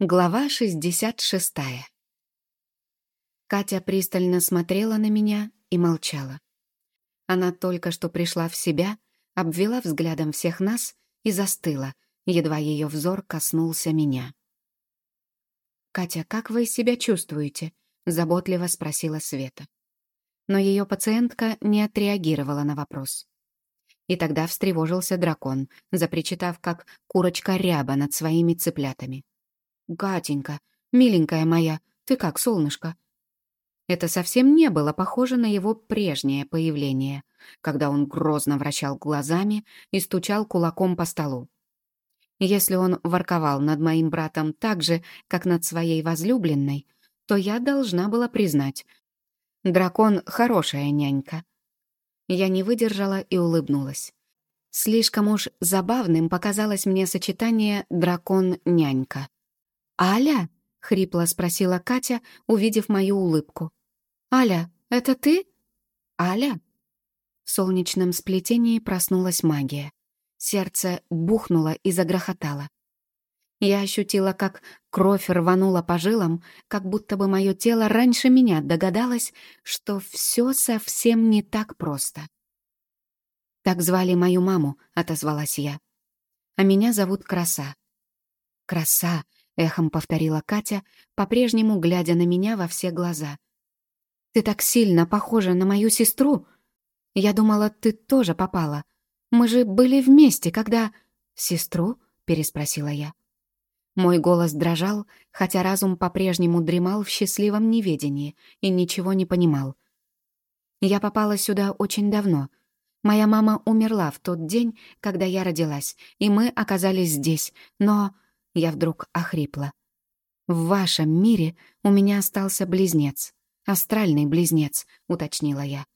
Глава 66. Катя пристально смотрела на меня и молчала. Она только что пришла в себя, обвела взглядом всех нас и застыла, едва ее взор коснулся меня. «Катя, как вы себя чувствуете?» — заботливо спросила Света. Но ее пациентка не отреагировала на вопрос. И тогда встревожился дракон, запричитав, как курочка ряба над своими цыплятами. «Гатенька, миленькая моя, ты как, солнышко?» Это совсем не было похоже на его прежнее появление, когда он грозно вращал глазами и стучал кулаком по столу. Если он ворковал над моим братом так же, как над своей возлюбленной, то я должна была признать. Дракон — хорошая нянька. Я не выдержала и улыбнулась. Слишком уж забавным показалось мне сочетание «дракон-нянька». «Аля?» — хрипло спросила Катя, увидев мою улыбку. «Аля, это ты?» «Аля?» В солнечном сплетении проснулась магия. Сердце бухнуло и загрохотало. Я ощутила, как кровь рванула по жилам, как будто бы мое тело раньше меня догадалось, что все совсем не так просто. «Так звали мою маму», — отозвалась я. «А меня зовут Краса». «Краса», эхом повторила Катя, по-прежнему глядя на меня во все глаза. «Ты так сильно похожа на мою сестру! Я думала, ты тоже попала. Мы же были вместе, когда...» «Сестру?» — переспросила я. Мой голос дрожал, хотя разум по-прежнему дремал в счастливом неведении и ничего не понимал. Я попала сюда очень давно. Моя мама умерла в тот день, когда я родилась, и мы оказались здесь, но... Я вдруг охрипла. «В вашем мире у меня остался близнец. Астральный близнец», — уточнила я.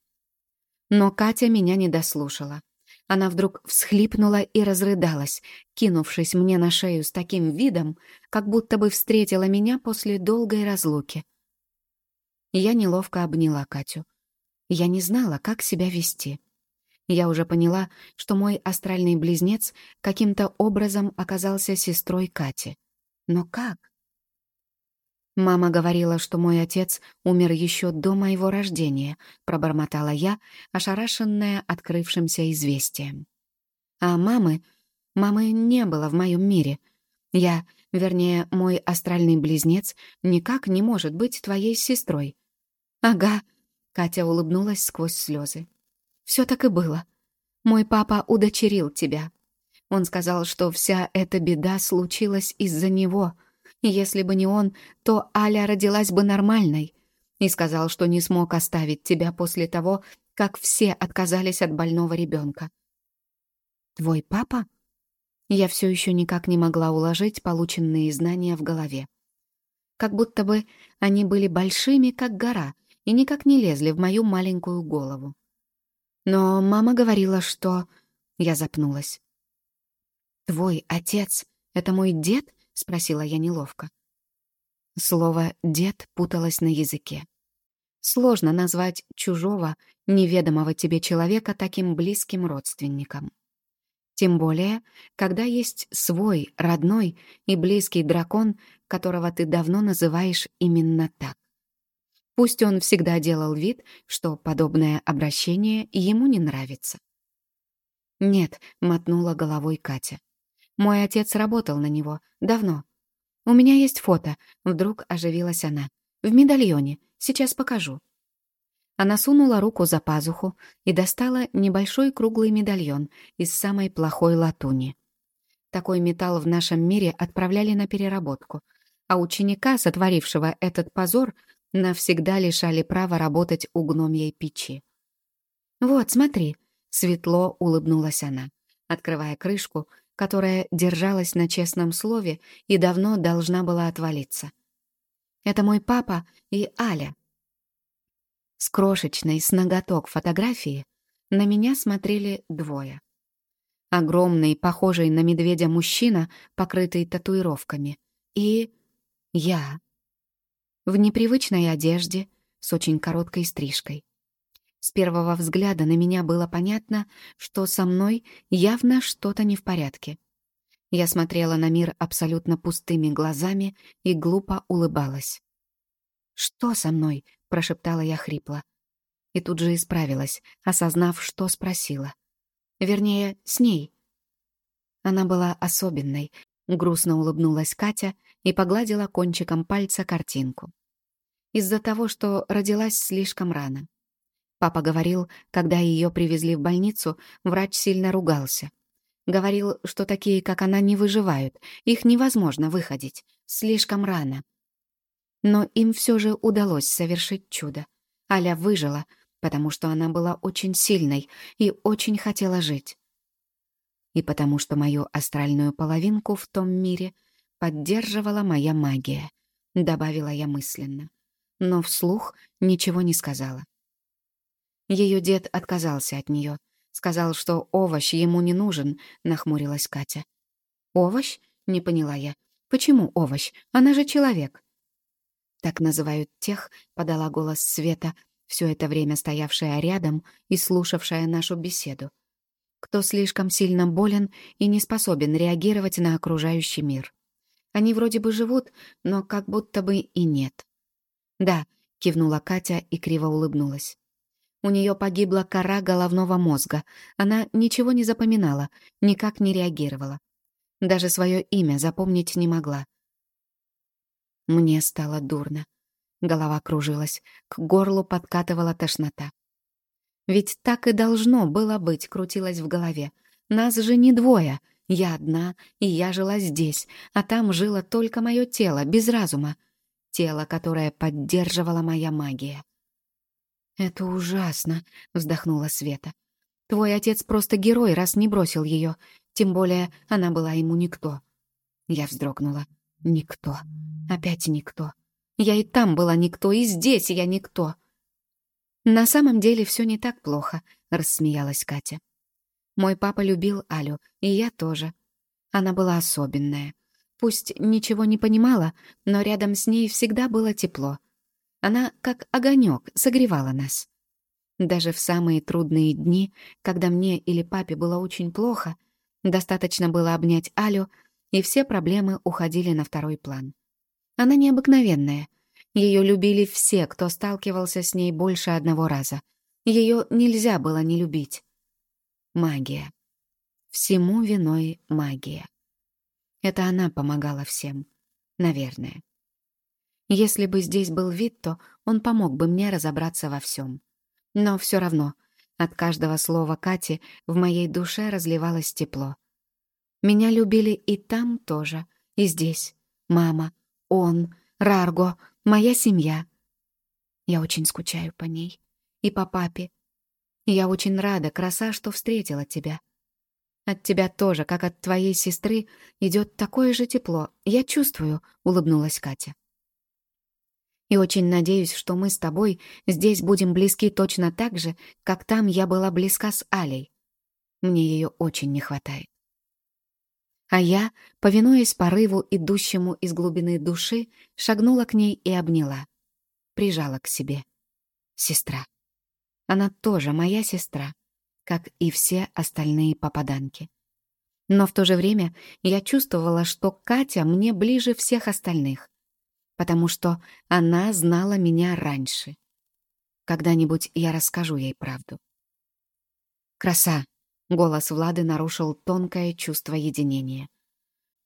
Но Катя меня не дослушала. Она вдруг всхлипнула и разрыдалась, кинувшись мне на шею с таким видом, как будто бы встретила меня после долгой разлуки. Я неловко обняла Катю. Я не знала, как себя вести. Я уже поняла, что мой астральный близнец каким-то образом оказался сестрой Кати. Но как? «Мама говорила, что мой отец умер еще до моего рождения», — пробормотала я, ошарашенная открывшимся известием. «А мамы... Мамы не было в моем мире. Я, вернее, мой астральный близнец, никак не может быть твоей сестрой». «Ага», — Катя улыбнулась сквозь слезы. Все так и было. Мой папа удочерил тебя. Он сказал, что вся эта беда случилась из-за него. Если бы не он, то Аля родилась бы нормальной. И сказал, что не смог оставить тебя после того, как все отказались от больного ребенка. Твой папа? Я все еще никак не могла уложить полученные знания в голове. Как будто бы они были большими, как гора, и никак не лезли в мою маленькую голову. Но мама говорила, что... Я запнулась. «Твой отец — это мой дед?» — спросила я неловко. Слово «дед» путалось на языке. Сложно назвать чужого, неведомого тебе человека таким близким родственником. Тем более, когда есть свой, родной и близкий дракон, которого ты давно называешь именно так. Пусть он всегда делал вид, что подобное обращение ему не нравится. «Нет», — мотнула головой Катя. «Мой отец работал на него. Давно. У меня есть фото», — вдруг оживилась она. «В медальоне. Сейчас покажу». Она сунула руку за пазуху и достала небольшой круглый медальон из самой плохой латуни. Такой металл в нашем мире отправляли на переработку, а ученика, сотворившего этот позор, навсегда лишали права работать у гномьей печи. «Вот, смотри», — светло улыбнулась она, открывая крышку, которая держалась на честном слове и давно должна была отвалиться. «Это мой папа и Аля». С крошечной, с ноготок фотографии на меня смотрели двое. Огромный, похожий на медведя мужчина, покрытый татуировками, и я, в непривычной одежде, с очень короткой стрижкой. С первого взгляда на меня было понятно, что со мной явно что-то не в порядке. Я смотрела на мир абсолютно пустыми глазами и глупо улыбалась. «Что со мной?» — прошептала я хрипло. И тут же исправилась, осознав, что спросила. Вернее, с ней. Она была особенной, грустно улыбнулась Катя и погладила кончиком пальца картинку. Из-за того, что родилась слишком рано. Папа говорил, когда ее привезли в больницу, врач сильно ругался. Говорил, что такие, как она, не выживают, их невозможно выходить, слишком рано. Но им все же удалось совершить чудо. Аля выжила, потому что она была очень сильной и очень хотела жить. И потому что мою астральную половинку в том мире поддерживала моя магия, добавила я мысленно. Но вслух ничего не сказала. Ее дед отказался от нее. Сказал, что овощ ему не нужен, нахмурилась Катя. «Овощ?» — не поняла я. «Почему овощ? Она же человек». «Так называют тех», — подала голос Света, все это время стоявшая рядом и слушавшая нашу беседу. «Кто слишком сильно болен и не способен реагировать на окружающий мир. Они вроде бы живут, но как будто бы и нет». «Да», — кивнула Катя и криво улыбнулась. У нее погибла кора головного мозга. Она ничего не запоминала, никак не реагировала. Даже свое имя запомнить не могла. Мне стало дурно. Голова кружилась, к горлу подкатывала тошнота. Ведь так и должно было быть, крутилось в голове. Нас же не двое. Я одна, и я жила здесь, а там жило только мое тело, без разума. Тело, которое поддерживала моя магия. «Это ужасно», — вздохнула Света. «Твой отец просто герой, раз не бросил ее. Тем более она была ему никто». Я вздрогнула. «Никто. Опять никто. Я и там была никто, и здесь я никто». «На самом деле все не так плохо», — рассмеялась Катя. «Мой папа любил Алю, и я тоже. Она была особенная. Пусть ничего не понимала, но рядом с ней всегда было тепло. Она, как огонек, согревала нас. Даже в самые трудные дни, когда мне или папе было очень плохо, достаточно было обнять Алю, и все проблемы уходили на второй план. Она необыкновенная. Ее любили все, кто сталкивался с ней больше одного раза. Ее нельзя было не любить. Магия. Всему виной магия. Это она помогала всем. Наверное. Если бы здесь был Витто, он помог бы мне разобраться во всем. Но все равно, от каждого слова Кати в моей душе разливалось тепло. Меня любили и там тоже, и здесь. Мама, он, Рарго, моя семья. Я очень скучаю по ней. И по папе. Я очень рада, краса, что встретила тебя. От тебя тоже, как от твоей сестры, идет такое же тепло. Я чувствую, — улыбнулась Катя. И очень надеюсь, что мы с тобой здесь будем близки точно так же, как там я была близка с Алей. Мне ее очень не хватает. А я, повинуясь порыву, идущему из глубины души, шагнула к ней и обняла. Прижала к себе. Сестра. Она тоже моя сестра, как и все остальные попаданки. Но в то же время я чувствовала, что Катя мне ближе всех остальных потому что она знала меня раньше. Когда-нибудь я расскажу ей правду. «Краса!» — голос Влады нарушил тонкое чувство единения.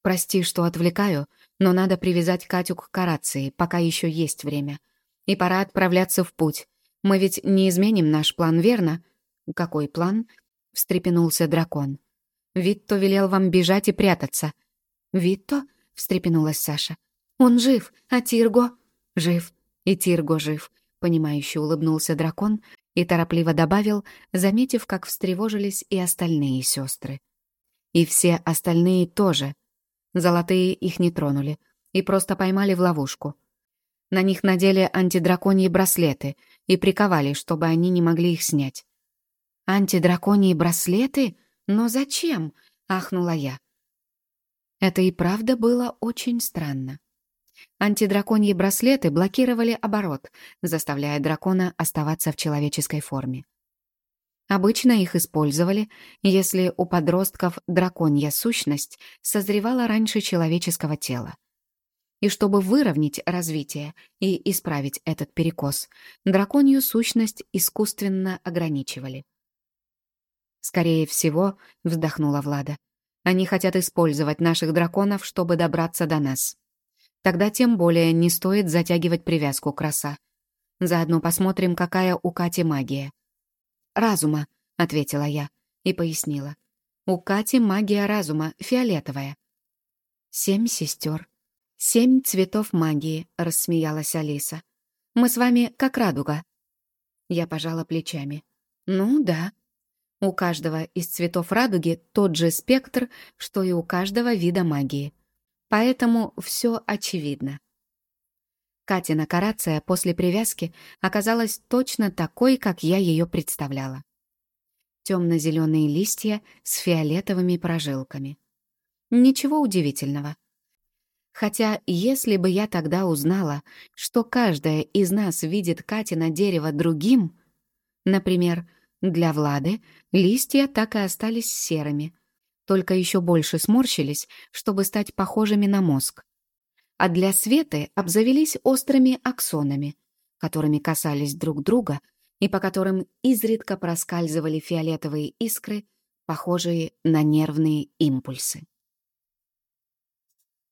«Прости, что отвлекаю, но надо привязать Катю к карации, пока еще есть время. И пора отправляться в путь. Мы ведь не изменим наш план, верно?» «Какой план?» — встрепенулся дракон. «Витто велел вам бежать и прятаться». «Витто?» — встрепенулась Саша. Он жив, а Тирго...» «Жив, и Тирго жив», — понимающе улыбнулся дракон и торопливо добавил, заметив, как встревожились и остальные сестры. И все остальные тоже. Золотые их не тронули и просто поймали в ловушку. На них надели антидраконьи браслеты и приковали, чтобы они не могли их снять. «Антидраконьи браслеты? Но зачем?» — ахнула я. Это и правда было очень странно. Антидраконьи браслеты блокировали оборот, заставляя дракона оставаться в человеческой форме. Обычно их использовали, если у подростков драконья сущность созревала раньше человеческого тела. И чтобы выровнять развитие и исправить этот перекос, драконью сущность искусственно ограничивали. «Скорее всего», — вздохнула Влада, «они хотят использовать наших драконов, чтобы добраться до нас. Тогда тем более не стоит затягивать привязку краса. Заодно посмотрим, какая у Кати магия. «Разума», — ответила я и пояснила. «У Кати магия разума, фиолетовая». «Семь сестер. Семь цветов магии», — рассмеялась Алиса. «Мы с вами как радуга». Я пожала плечами. «Ну да. У каждого из цветов радуги тот же спектр, что и у каждого вида магии. Поэтому все очевидно». Катина карация после привязки оказалась точно такой, как я ее представляла. Темно-зеленые листья с фиолетовыми прожилками. Ничего удивительного. Хотя, если бы я тогда узнала, что каждая из нас видит Катина дерево другим, например, для Влады листья так и остались серыми, только еще больше сморщились, чтобы стать похожими на мозг а для Светы обзавелись острыми аксонами, которыми касались друг друга и по которым изредка проскальзывали фиолетовые искры, похожие на нервные импульсы.